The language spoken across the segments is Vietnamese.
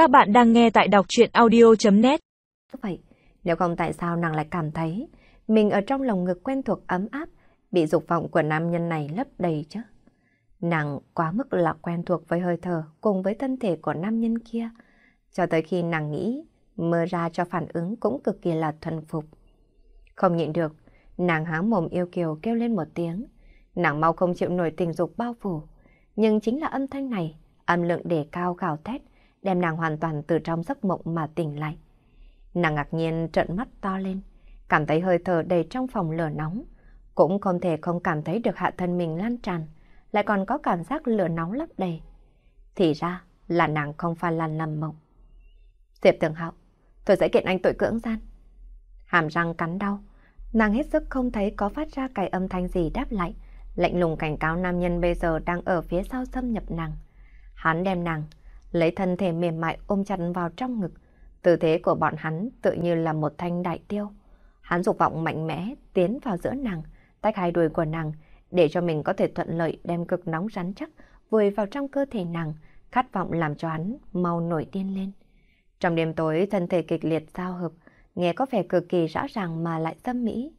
Các bạn đang nghe tại đọc chuyện audio.net Vậy, nếu không tại sao nàng lại cảm thấy mình ở trong lòng ngực quen thuộc ấm áp, bị dục vọng của nam nhân này lấp đầy chứ? Nàng quá mức là quen thuộc với hơi thở cùng với thân thể của nam nhân kia, cho tới khi nàng nghĩ mơ ra cho phản ứng cũng cực kỳ là thuần phục. Không nhịn được, nàng há mồm yêu kiều kêu lên một tiếng. Nàng mau không chịu nổi tình dục bao phủ. Nhưng chính là âm thanh này, âm lượng đề cao gào thét, đem nàng hoàn toàn từ trong giấc mộng mà tỉnh lại. Nàng ngạc nhiên trợn mắt to lên, cảm thấy hơi thở đầy trong phòng lửa nóng. Cũng không thể không cảm thấy được hạ thân mình lan tràn, lại còn có cảm giác lửa nóng lấp đầy. Thì ra là nàng không phải là nằm mộng. Diệp Tường Hạo, tôi sẽ kiện anh tội cưỡng gian. Hàm răng cắn đau, nàng hết sức không thấy có phát ra cái âm thanh gì đáp lại, lạnh lùng cảnh cáo nam nhân bây giờ đang ở phía sau xâm nhập nàng. Hắn đem nàng, lấy thân thể mềm mại ôm chặt vào trong ngực. Tư thế của bọn hắn tự như là một thanh đại tiêu. Hắn dục vọng mạnh mẽ tiến vào giữa nàng, tách hai đuôi của nàng, để cho mình có thể thuận lợi đem cực nóng rắn chắc vùi vào trong cơ thể nàng, khát vọng làm cho hắn mau nổi điên lên. Trong đêm tối, thân thể kịch liệt giao hợp, nghe có vẻ cực kỳ rõ ràng mà lại tâm mỹ.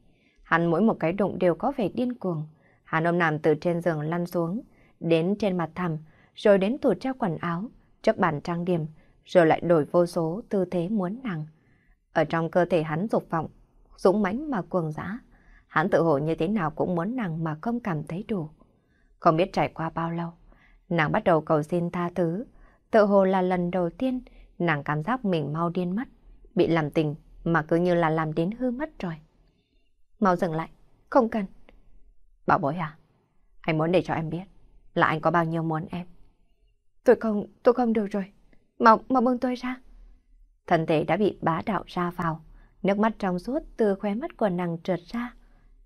Hắn mỗi một cái đụng đều có vẻ điên cuồng. Hắn ôm nằm từ trên giường lăn xuống, đến trên mặt thầm, rồi đến tủ treo quần áo, trước bàn trang điểm, rồi lại đổi vô số tư thế muốn nàng. Ở trong cơ thể hắn dục vọng, dũng mãnh mà cuồng dã. Hắn tự hồ như thế nào cũng muốn nàng mà không cảm thấy đủ. Không biết trải qua bao lâu, nàng bắt đầu cầu xin tha thứ. Tự hồ là lần đầu tiên nàng cảm giác mình mau điên mất, bị làm tình mà cứ như là làm đến hư mất rồi. Mau dừng lại, không cần. Bảo bối à, anh muốn để cho em biết là anh có bao nhiêu muốn em. Tôi không, tôi không được rồi. Mau, mau bưng tôi ra. Thân thể đã bị bá đạo ra vào. Nước mắt trong suốt từ khóe mắt của nàng trượt ra.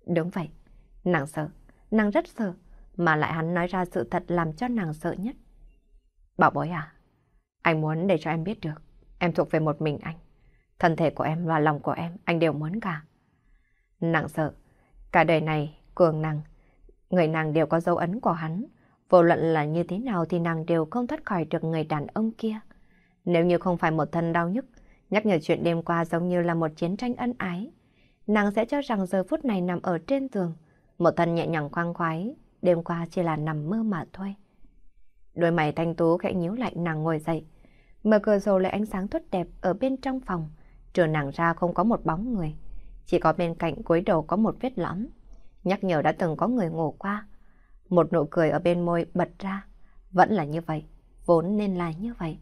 Đúng vậy, nàng sợ, nàng rất sợ. Mà lại hắn nói ra sự thật làm cho nàng sợ nhất. Bảo bối à, anh muốn để cho em biết được. Em thuộc về một mình anh. Thân thể của em và lòng của em, anh đều muốn cả. Nàng sợ, cả đời này, cường nàng, người nàng đều có dấu ấn của hắn. Vô luận là như thế nào thì nàng đều không thoát khỏi được người đàn ông kia. Nếu như không phải một thân đau nhức, nhắc nhở chuyện đêm qua giống như là một chiến tranh ân ái, nàng sẽ cho rằng giờ phút này nằm ở trên giường, một thân nhẹ nhàng khoan khoái, đêm qua chỉ là nằm mơ mà thôi. Đôi mày thanh tú khẽ nhíu lại nàng ngồi dậy, mở cửa sổ lại ánh sáng tốt đẹp ở bên trong phòng, trừ nàng ra không có một bóng người, chỉ có bên cạnh cuối đầu có một vết lõm, nhắc nhở đã từng có người ngủ qua. Một nụ cười ở bên môi bật ra. Vẫn là như vậy, vốn nên là như vậy.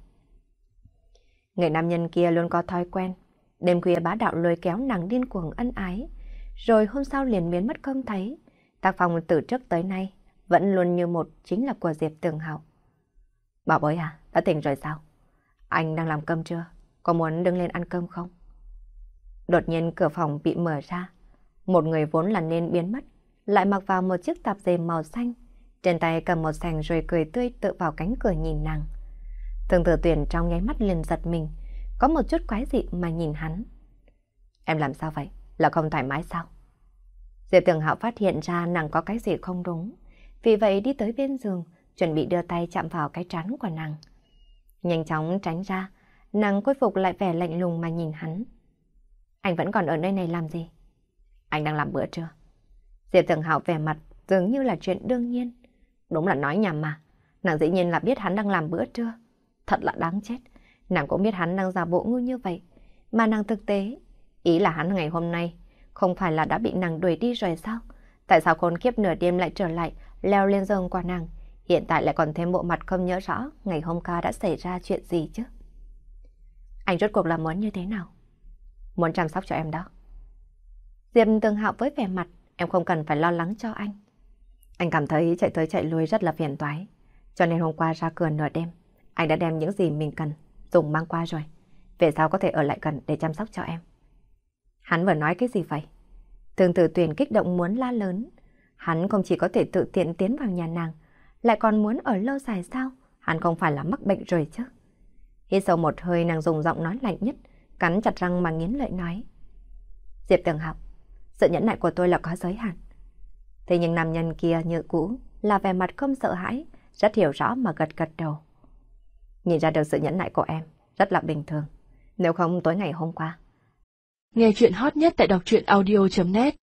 Người nam nhân kia luôn có thói quen. Đêm khuya bá đạo lôi kéo nàng điên cuồng ân ái. Rồi hôm sau liền biến mất không thấy. Tác phòng từ trước tới nay vẫn luôn như một chính là của Diệp Tường Hảo. Bảo bối à, đã tỉnh rồi sao? Anh đang làm cơm chưa? Có muốn đứng lên ăn cơm không? Đột nhiên cửa phòng bị mở ra. Một người vốn là nên biến mất, lại mặc vào một chiếc tạp dề màu xanh, trên tay cầm một sành rồi cười tươi tự vào cánh cửa nhìn nàng. Thường thừa tuyển trong nháy mắt liền giật mình, có một chút quái dị mà nhìn hắn. Em làm sao vậy? Là không thoải mái sao? Diệp Tường Hạo phát hiện ra nàng có cái gì không đúng, vì vậy đi tới bên giường, chuẩn bị đưa tay chạm vào cái trán của nàng. Nhanh chóng tránh ra, nàng khôi phục lại vẻ lạnh lùng mà nhìn hắn. Anh vẫn còn ở nơi này làm gì? Anh đang làm bữa trưa. Diệp Tường Hạo vẻ mặt dường như là chuyện đương nhiên. Đúng là nói nhầm mà. Nàng dĩ nhiên là biết hắn đang làm bữa trưa. Thật là đáng chết. Nàng cũng biết hắn đang giả bộ ngu như vậy. Mà nàng thực tế, ý là hắn ngày hôm nay không phải là đã bị nàng đuổi đi rồi sao? Tại sao khốn kiếp nửa đêm lại trở lại, leo lên giường qua nàng? Hiện tại lại còn thêm bộ mặt không nhớ rõ ngày hôm qua đã xảy ra chuyện gì chứ? Anh rốt cuộc là muốn như thế nào? Muốn chăm sóc cho em đó. Diệp Tường Hạo với vẻ mặt em không cần phải lo lắng cho anh. Anh cảm thấy chạy tới chạy lui rất là phiền toái. Cho nên hôm qua ra cửa nửa đêm, anh đã đem những gì mình cần dùng mang qua rồi. Về sau có thể ở lại gần để chăm sóc cho em. Hắn vừa nói cái gì vậy? Tương tự tuyển kích động muốn la lớn. Hắn không chỉ có thể tự tiện tiến vào nhà nàng, lại còn muốn ở lâu dài sao? Hắn không phải là mắc bệnh rồi chứ? Hít sâu một hơi nàng dùng giọng nói lạnh nhất, cắn chặt răng mà nghiến lợi nói. Diệp Tường Học, sự nhẫn nại của tôi là có giới hạn. Thế nhưng nam nhân kia như cũ là vẻ mặt không sợ hãi, rất hiểu rõ mà gật gật đầu. Nhìn ra được sự nhẫn nại của em, rất là bình thường. Nếu không tối ngày hôm qua. Nghe chuyện hot nhất tại đọc truyện audio.net